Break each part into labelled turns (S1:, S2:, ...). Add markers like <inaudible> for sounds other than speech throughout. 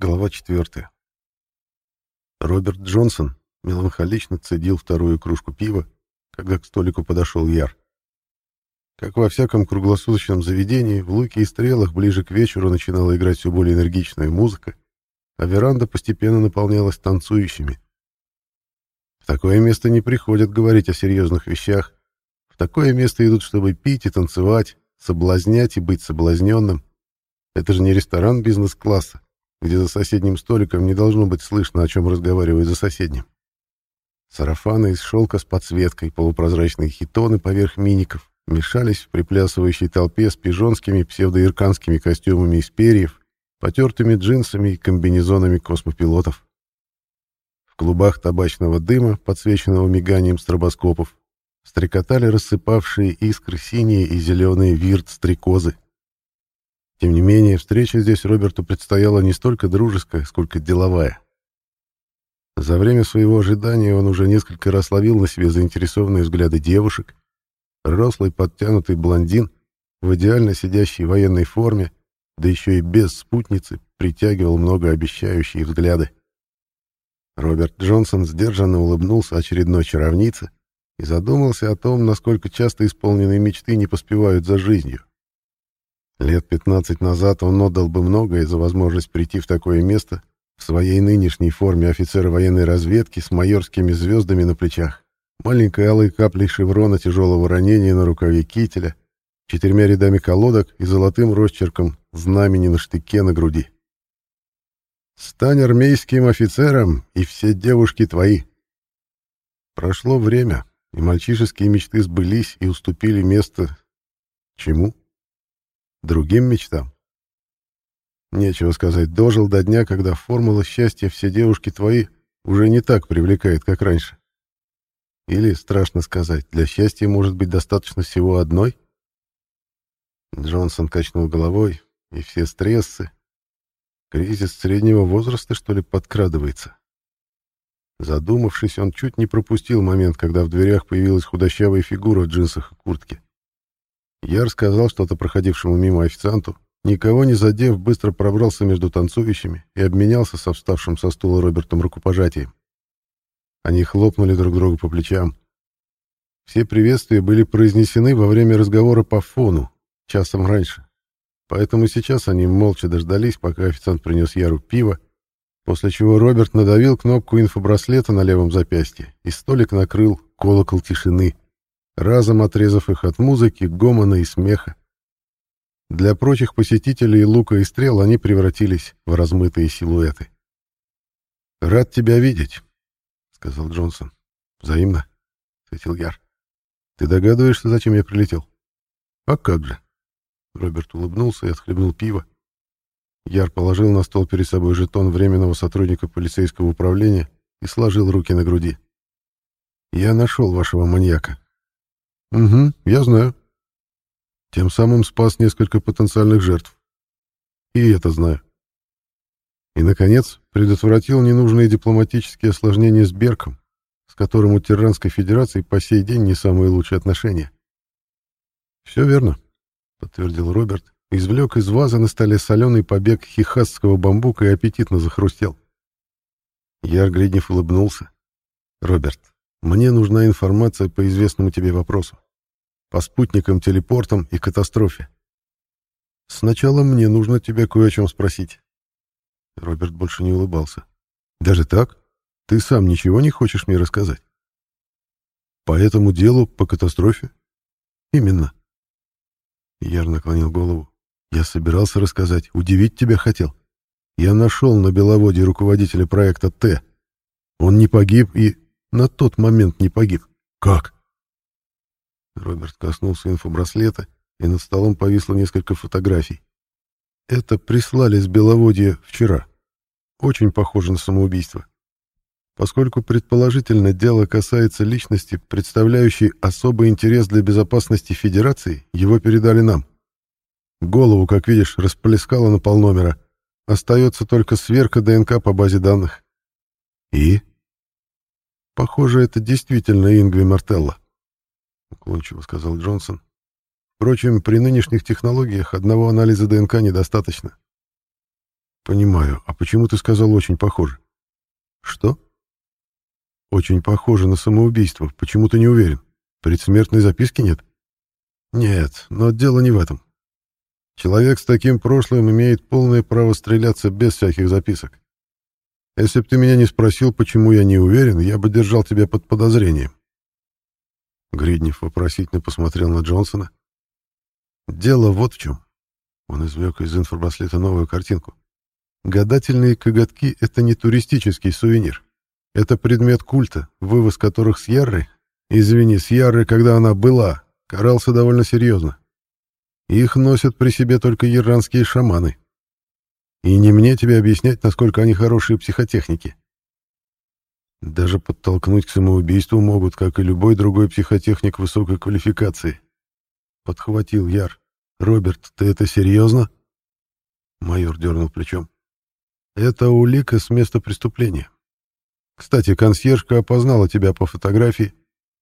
S1: Глава 4. Роберт Джонсон меланхолично цедил вторую кружку пива, когда к столику подошел Яр. Как во всяком круглосуточном заведении, в луке и стрелах ближе к вечеру начинала играть все более энергичная музыка, а веранда постепенно наполнялась танцующими. В такое место не приходят говорить о серьезных вещах. В такое место идут, чтобы пить и танцевать, соблазнять и быть соблазненным. Это же не ресторан бизнес-класса где за соседним столиком не должно быть слышно, о чем разговаривают за соседним. Сарафаны из шелка с подсветкой, полупрозрачные хитоны поверх миников мешались в приплясывающей толпе с пижонскими псевдоирканскими костюмами из перьев, потертыми джинсами и комбинезонами космопилотов. В клубах табачного дыма, подсвеченного миганием стробоскопов, стрекотали рассыпавшие искры синие и зеленые вирт-стрекозы. Тем не менее, встреча здесь Роберту предстояла не столько дружеская, сколько деловая. За время своего ожидания он уже несколько раз ловил на себе заинтересованные взгляды девушек. Рослый подтянутый блондин в идеально сидящей военной форме, да еще и без спутницы, притягивал многообещающие взгляды. Роберт Джонсон сдержанно улыбнулся очередной чаровнице и задумался о том, насколько часто исполненные мечты не поспевают за жизнью. Лет 15 назад он отдал бы многое за возможность прийти в такое место в своей нынешней форме офицера военной разведки с майорскими звездами на плечах, маленькой алой каплей шеврона тяжелого ранения на рукаве кителя, четырьмя рядами колодок и золотым росчерком знамени на штыке на груди. «Стань армейским офицером, и все девушки твои!» Прошло время, и мальчишеские мечты сбылись и уступили место... Чему? Другим мечтам. Нечего сказать, дожил до дня, когда формула счастья «все девушки твои» уже не так привлекает, как раньше. Или, страшно сказать, для счастья может быть достаточно всего одной? Джонсон качнул головой, и все стрессы. Кризис среднего возраста, что ли, подкрадывается? Задумавшись, он чуть не пропустил момент, когда в дверях появилась худощавая фигура в джинсах и куртке. Я рассказал что-то проходившему мимо официанту, никого не задев, быстро пробрался между танцующими и обменялся со вставшим со стула Робертом рукопожатием. Они хлопнули друг другу по плечам. Все приветствия были произнесены во время разговора по фону, часом раньше. Поэтому сейчас они молча дождались, пока официант принес Яру пиво, после чего Роберт надавил кнопку инфобраслета на левом запястье, и столик накрыл колокол тишины — разом отрезав их от музыки, гомона и смеха. Для прочих посетителей лука и стрел они превратились в размытые силуэты. «Рад тебя видеть», — сказал Джонсон. «Взаимно», — ответил Яр. «Ты догадываешься, зачем я прилетел?» «А как же?» Роберт улыбнулся и отхлебнул пиво. Яр положил на стол перед собой жетон временного сотрудника полицейского управления и сложил руки на груди. «Я нашел вашего маньяка. Угу, я знаю. Тем самым спас несколько потенциальных жертв. И это знаю. И, наконец, предотвратил ненужные дипломатические осложнения с Берком, с которым у Тиранской Федерации по сей день не самые лучшие отношения. «Все верно», — подтвердил Роберт, извлек из вазы на столе соленый побег хихасского бамбука и аппетитно захрустел. Яр Гриднев улыбнулся. «Роберт, мне нужна информация по известному тебе вопросу. По спутникам, телепортам и катастрофе. Сначала мне нужно тебя кое о чем спросить. Роберт больше не улыбался. Даже так? Ты сам ничего не хочешь мне рассказать? По этому делу, по катастрофе? Именно. Яр наклонил голову. Я собирался рассказать, удивить тебя хотел. Я нашел на Беловодье руководителя проекта Т. Он не погиб и на тот момент не погиб. Как? Роберт коснулся инфобраслета, и над столом повисло несколько фотографий. Это прислали с Беловодья вчера. Очень похоже на самоубийство. Поскольку предположительно дело касается личности, представляющей особый интерес для безопасности Федерации, его передали нам. Голову, как видишь, расплескало на полномера. Остается только сверка ДНК по базе данных. И? Похоже, это действительно Ингви Мартелло, уклончиво сказал Джонсон. Впрочем, при нынешних технологиях одного анализа ДНК недостаточно. понимаю. А почему ты сказал «очень похоже»?» «Что?» «Очень похоже на самоубийство. Почему ты не уверен? Предсмертной записки нет?» «Нет, но дело не в этом. Человек с таким прошлым имеет полное право стреляться без всяких записок. Если бы ты меня не спросил, почему я не уверен, я бы держал тебя под подозрением. Гриднев вопросительно посмотрел на Джонсона. Дело вот в чем. Он извлек из инфобраслета новую картинку. Гадательные коготки — это не туристический сувенир. Это предмет культа, вывоз которых с Ярры, извини, с Ярры, когда она была, карался довольно серьезно. Их носят при себе только иранские шаманы. И не мне тебе объяснять, насколько они хорошие психотехники. Даже подтолкнуть к самоубийству могут, как и любой другой психотехник высокой квалификации. Подхватил Яр. «Роберт, ты это серьезно?» Майор дернул плечом. «Это улика с места преступления. Кстати, консьержка опознала тебя по фотографии.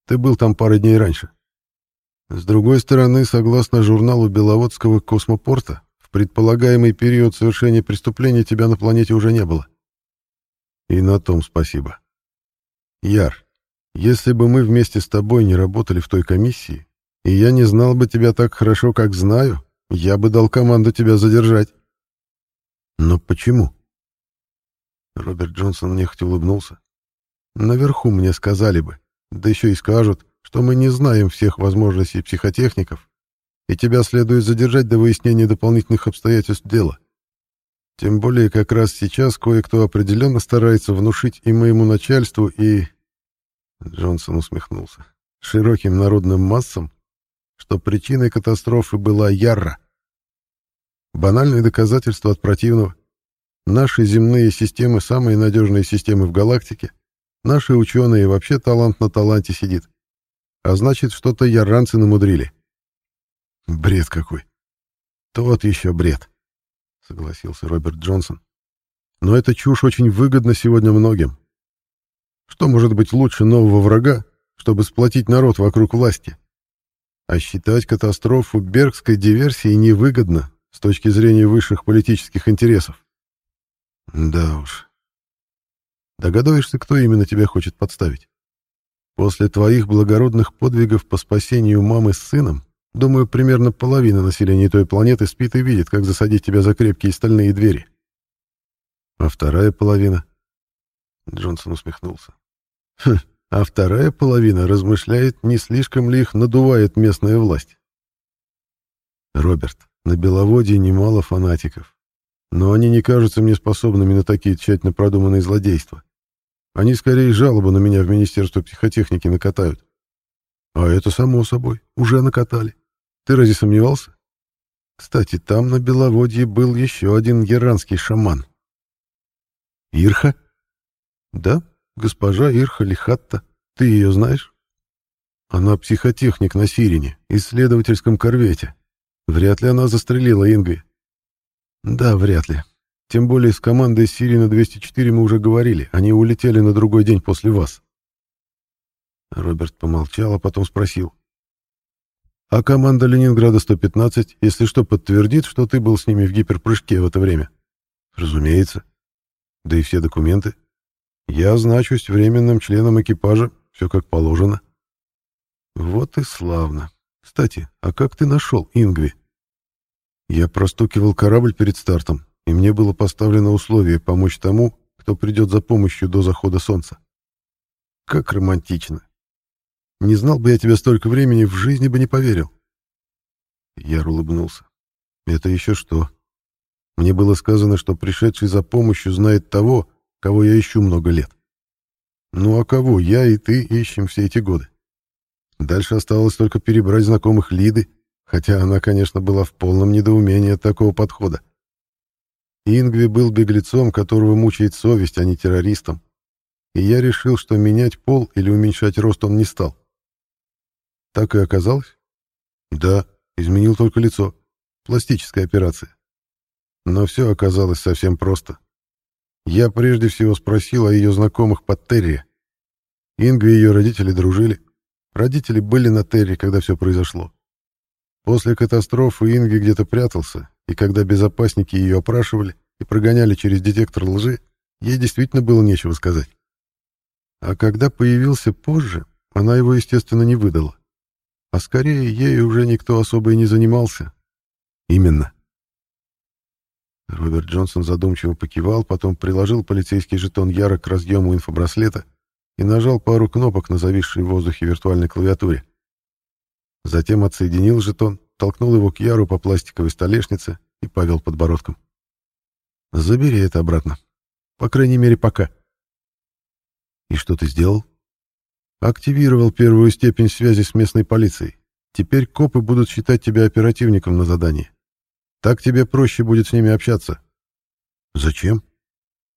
S1: Ты был там пару дней раньше. С другой стороны, согласно журналу Беловодского космопорта, в предполагаемый период совершения преступления тебя на планете уже не было. И на том спасибо. Яр, если бы мы вместе с тобой не работали в той комиссии, и я не знал бы тебя так хорошо, как знаю, я бы дал команду тебя задержать. Но почему? Роберт Джонсон нехотя улыбнулся. Наверху мне сказали бы, да еще и скажут, что мы не знаем всех возможностей психотехников, и тебя следует задержать до выяснения дополнительных обстоятельств дела. Тем более как раз сейчас кое-кто определенно старается внушить и моему начальству, и... Джонсон усмехнулся. Широким народным массам, что причиной катастрофы была Ярра. Банальное доказательство от противного. Наши земные системы — самые надежные системы в галактике. Наши ученые вообще талант на таланте сидит. А значит, что-то яранцы намудрили. Бред какой. Тот еще бред, согласился Роберт Джонсон. Но эта чушь очень выгодна сегодня многим. Что может быть лучше нового врага, чтобы сплотить народ вокруг власти? А считать катастрофу Бергской диверсией невыгодно с точки зрения высших политических интересов. Да уж. Догадываешься, кто именно тебя хочет подставить? После твоих благородных подвигов по спасению мамы с сыном, думаю, примерно половина населения той планеты спит и видит, как засадить тебя за крепкие стальные двери. А вторая половина... Джонсон усмехнулся. Хм, а вторая половина размышляет, не слишком ли их надувает местная власть. Роберт, на Беловодье немало фанатиков, но они не кажутся мне способными на такие тщательно продуманные злодейства. Они скорее жалобы на меня в Министерство психотехники накатают. А это само собой, уже накатали. Ты разве сомневался? Кстати, там на Беловодье был еще один геранский шаман. Ирха? Да, госпожа Ирха Лихатта. Ты ее знаешь? Она психотехник на Сирине, исследовательском корвете. Вряд ли она застрелила Ингви. Да, вряд ли. Тем более с командой Сирина-204 мы уже говорили. Они улетели на другой день после вас. Роберт помолчал, а потом спросил. А команда Ленинграда-115, если что, подтвердит, что ты был с ними в гиперпрыжке в это время? Разумеется. Да и все документы. Я значусь временным членом экипажа, все как положено. Вот и славно. Кстати, а как ты нашел Ингви? Я простукивал корабль перед стартом, и мне было поставлено условие помочь тому, кто придет за помощью до захода солнца. Как романтично. Не знал бы я тебя столько времени, в жизни бы не поверил. Яр улыбнулся. Это еще что? Мне было сказано, что пришедший за помощью знает того, кого я ищу много лет. Ну а кого я и ты ищем все эти годы? Дальше оставалось только перебрать знакомых Лиды, хотя она, конечно, была в полном недоумении от такого подхода. Ингви был беглецом, которого мучает совесть, а не террористом. И я решил, что менять пол или уменьшать рост он не стал. Так и оказалось? Да, изменил только лицо. Пластическая операция. Но все оказалось совсем просто. Я прежде всего спросил о ее знакомых под Терри. Ингви и ее родители дружили. Родители были на Терри, когда все произошло. После катастрофы Инги где-то прятался, и когда безопасники ее опрашивали, и прогоняли через детектор лжи, ей действительно было нечего сказать. А когда появился позже, она его, естественно, не выдала. А скорее, ею уже никто особо и не занимался. Именно. Роберт Джонсон задумчиво покивал, потом приложил полицейский жетон Яра к разъему инфобраслета и нажал пару кнопок на зависшей в воздухе виртуальной клавиатуре. Затем отсоединил жетон, толкнул его к Яру по пластиковой столешнице и повел подбородком. «Забери это обратно. По крайней мере, пока». «И что ты сделал?» «Активировал первую степень связи с местной полицией. Теперь копы будут считать тебя оперативником на задании. Так тебе проще будет с ними общаться». «Зачем?»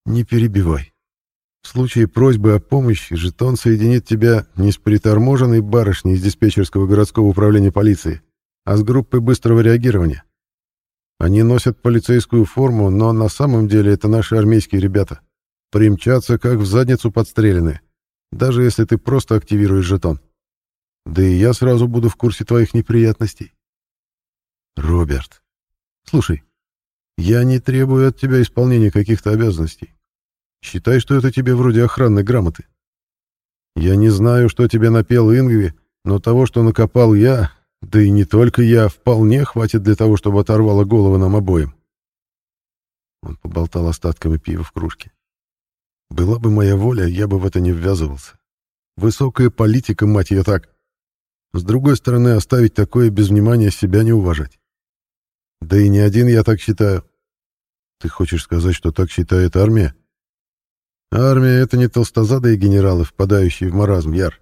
S1: «Не перебивай. В случае просьбы о помощи жетон соединит тебя не с приторможенной барышней из диспетчерского городского управления полиции, а с группой быстрого реагирования. Они носят полицейскую форму, но на самом деле это наши армейские ребята. Примчатся, как в задницу подстреленные, даже если ты просто активируешь жетон. Да и я сразу буду в курсе твоих неприятностей. Роберт, слушай, я не требую от тебя исполнения каких-то обязанностей. Считай, что это тебе вроде охранной грамоты. Я не знаю, что тебе напел Ингви, но того, что накопал я, да и не только я, вполне хватит для того, чтобы оторвало голову нам обоим. Он поболтал остатками пива в кружке. Была бы моя воля, я бы в это не ввязывался. Высокая политика, мать ее так. С другой стороны, оставить такое без внимания себя не уважать. Да и не один я так считаю. Ты хочешь сказать, что так считает армия? Армия — это не толстозадые генералы, впадающие в маразм, Яр.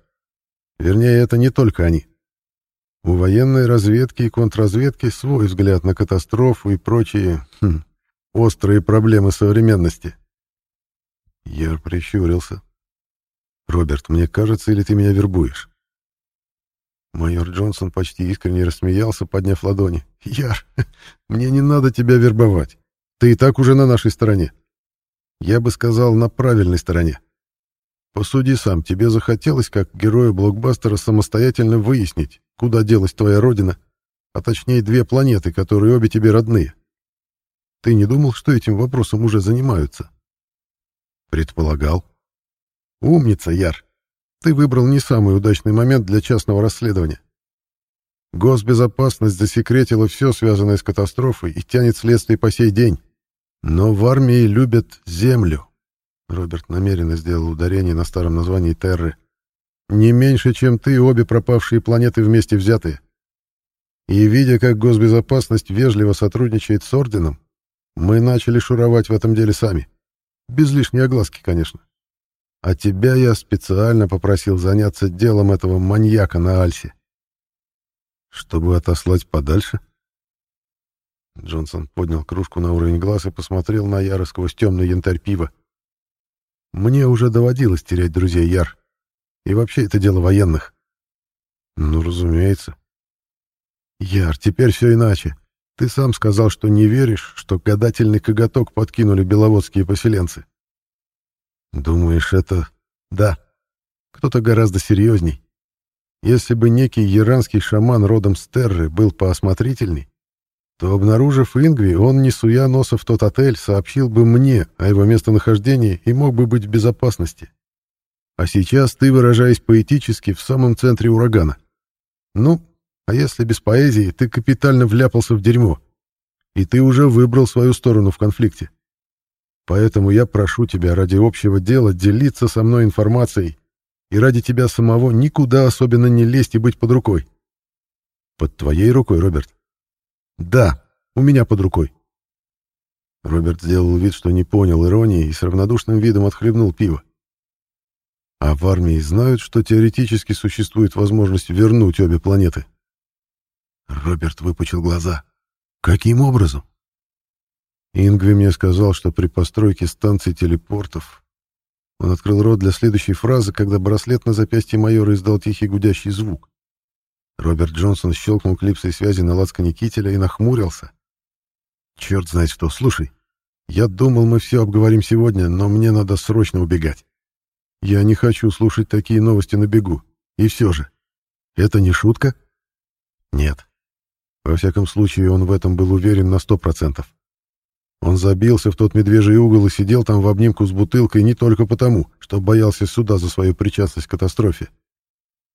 S1: Вернее, это не только они. У военной разведки и контрразведки свой взгляд на катастрофу и прочие хм, острые проблемы современности. Яр прищурился. «Роберт, мне кажется, или ты меня вербуешь?» Майор Джонсон почти искренне рассмеялся, подняв ладони. «Яр, <laughs> мне не надо тебя вербовать. Ты и так уже на нашей стороне. Я бы сказал, на правильной стороне. Посуди сам, тебе захотелось, как герою блокбастера, самостоятельно выяснить, куда делась твоя родина, а точнее две планеты, которые обе тебе родные. Ты не думал, что этим вопросом уже занимаются? Предполагал. Умница, Яр. Ты выбрал не самый удачный момент для частного расследования. Госбезопасность засекретила все, связанное с катастрофой, и тянет следствие по сей день. Но в армии любят землю. Роберт намеренно сделал ударение на старом названии Терры. Не меньше, чем ты, обе пропавшие планеты вместе взятые. И видя, как госбезопасность вежливо сотрудничает с Орденом, мы начали шуровать в этом деле сами. Без лишней огласки, конечно. А тебя я специально попросил заняться делом этого маньяка на Альсе. Чтобы отослать подальше? Джонсон поднял кружку на уровень глаз и посмотрел на Яра сквозь темный янтарь пива. «Мне уже доводилось терять друзей, Яр. И вообще это дело военных». «Ну, разумеется». «Яр, теперь все иначе. Ты сам сказал, что не веришь, что гадательный коготок подкинули беловодские поселенцы». «Думаешь, это...» «Да. Кто-то гораздо серьезней. Если бы некий иранский шаман родом с Терры был поосмотрительней, то, обнаружив Ингви, он, не суя носа в тот отель, сообщил бы мне о его местонахождении и мог бы быть в безопасности. А сейчас ты, выражаясь поэтически, в самом центре урагана. Ну, а если без поэзии, ты капитально вляпался в дерьмо. И ты уже выбрал свою сторону в конфликте. Поэтому я прошу тебя ради общего дела делиться со мной информацией и ради тебя самого никуда особенно не лезть и быть под рукой. Под твоей рукой, Роберт. Да, у меня под рукой. Роберт сделал вид, что не понял иронии и с равнодушным видом отхлебнул пиво. А в армии знают, что теоретически существует возможность вернуть обе планеты. Роберт выпучил глаза. Каким образом? Ингви мне сказал, что при постройке станций телепортов... Он открыл рот для следующей фразы, когда браслет на запястье майора издал тихий гудящий звук. Роберт Джонсон щелкнул клипсой связи на лацкане кителя и нахмурился. «Черт знает что. Слушай, я думал, мы все обговорим сегодня, но мне надо срочно убегать. Я не хочу слушать такие новости на бегу. И все же. Это не шутка?» «Нет. Во всяком случае, он в этом был уверен на сто процентов. Он забился в тот медвежий угол и сидел там в обнимку с бутылкой не только потому, что боялся суда за свою причастность к катастрофе.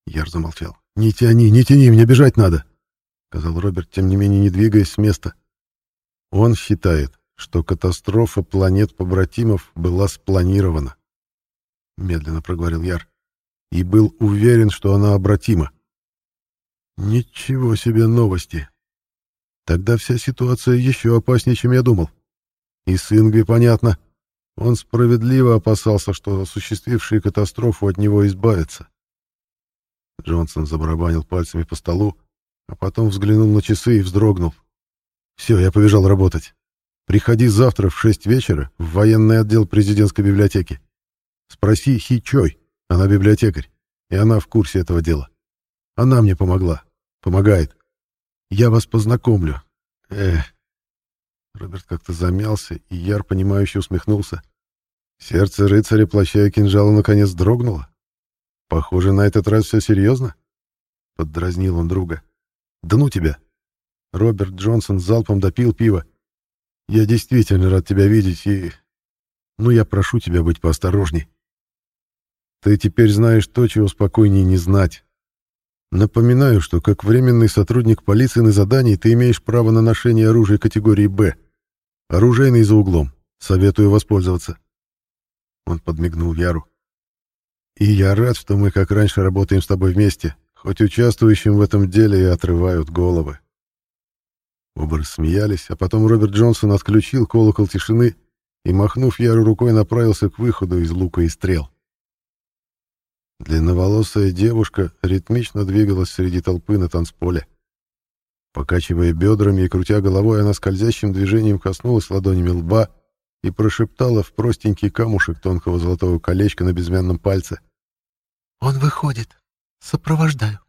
S1: Яр замолчал. «Не тяни, не тяни, мне бежать надо!» — сказал Роберт, тем не менее не двигаясь с места. Он считает, что катастрофа планет-побратимов была спланирована. Медленно проговорил Яр. И был уверен, что она обратима. Ничего себе новости. Тогда вся ситуация еще опаснее, чем я думал. И с Ингви понятно. Он справедливо опасался, что осуществившие катастрофу от него избавятся. Джонсон забарабанил пальцами по столу, а потом взглянул на часы и вздрогнул. «Все, я побежал работать. Приходи завтра в шесть вечера в военный отдел президентской библиотеки. Спроси Хи Чой, она библиотекарь, и она в курсе этого дела. Она мне помогла. Помогает. Я вас познакомлю. Эх. Роберт как-то замялся, и Яр, понимающе усмехнулся. Сердце рыцаря, плаща и кинжала, наконец дрогнуло. Похоже, на этот раз все серьезно. Поддразнил он друга. Да ну тебя. Роберт Джонсон залпом допил пиво. Я действительно рад тебя видеть и... Ну, я прошу тебя быть поосторожней. Ты теперь знаешь то, чего спокойнее не знать. Напоминаю, что как временный сотрудник полиции на задании ты имеешь право на ношение оружия категории «Б». Оружейный за углом. Советую воспользоваться. Он подмигнул Яру. И я рад, что мы как раньше работаем с тобой вместе, хоть участвующим в этом деле и отрывают головы. Оба рассмеялись, а потом Роберт Джонсон отключил колокол тишины и, махнув Яру рукой, направился к выходу из лука и стрел. Длинноволосая девушка ритмично двигалась среди толпы на танцполе. Покачивая бедрами и крутя головой, она скользящим движением коснулась ладонями лба и прошептала в простенький камушек тонкого золотого колечка на безымянном пальце.
S2: «Он выходит. Сопровождаю».